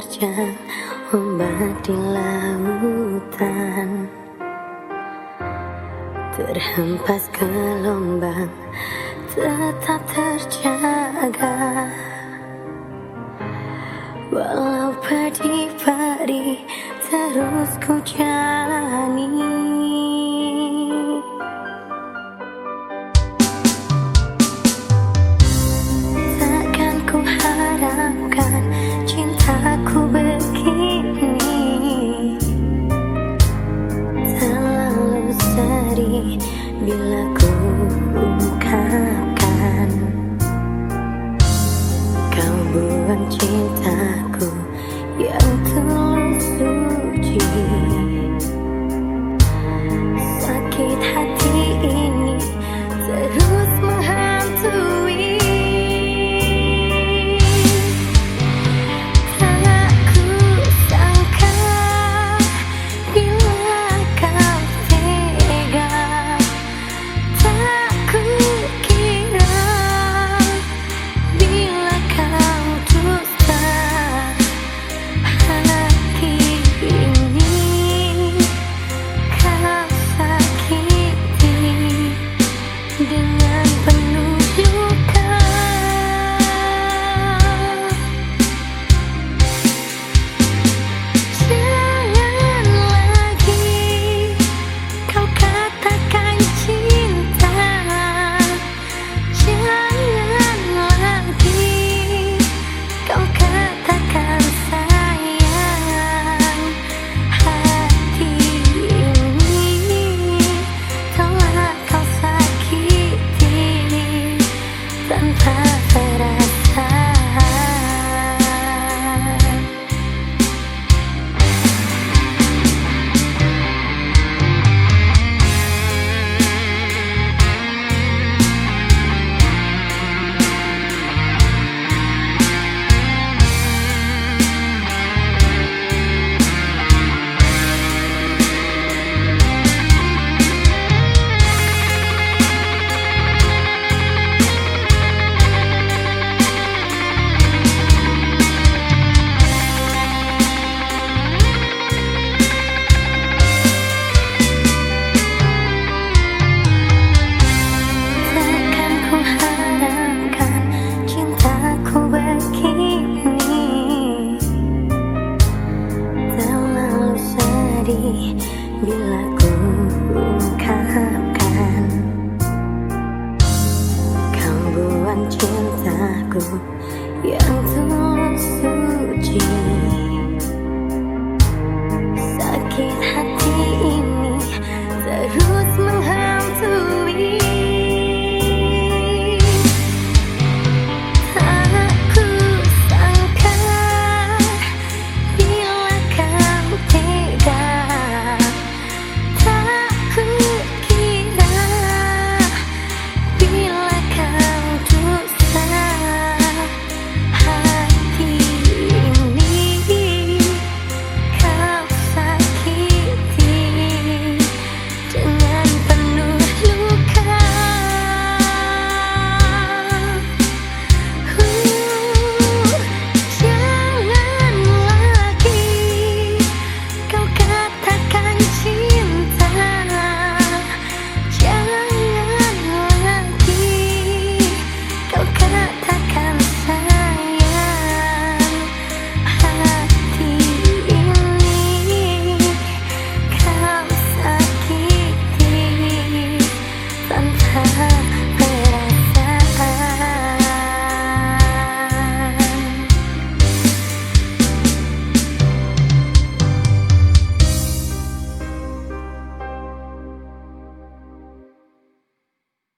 terjang ombak di lautan. Terhempas gelombang tetap terjaga. Walau pedih-pedih terus ku bila ungkapkan Kau buang cintaku yang.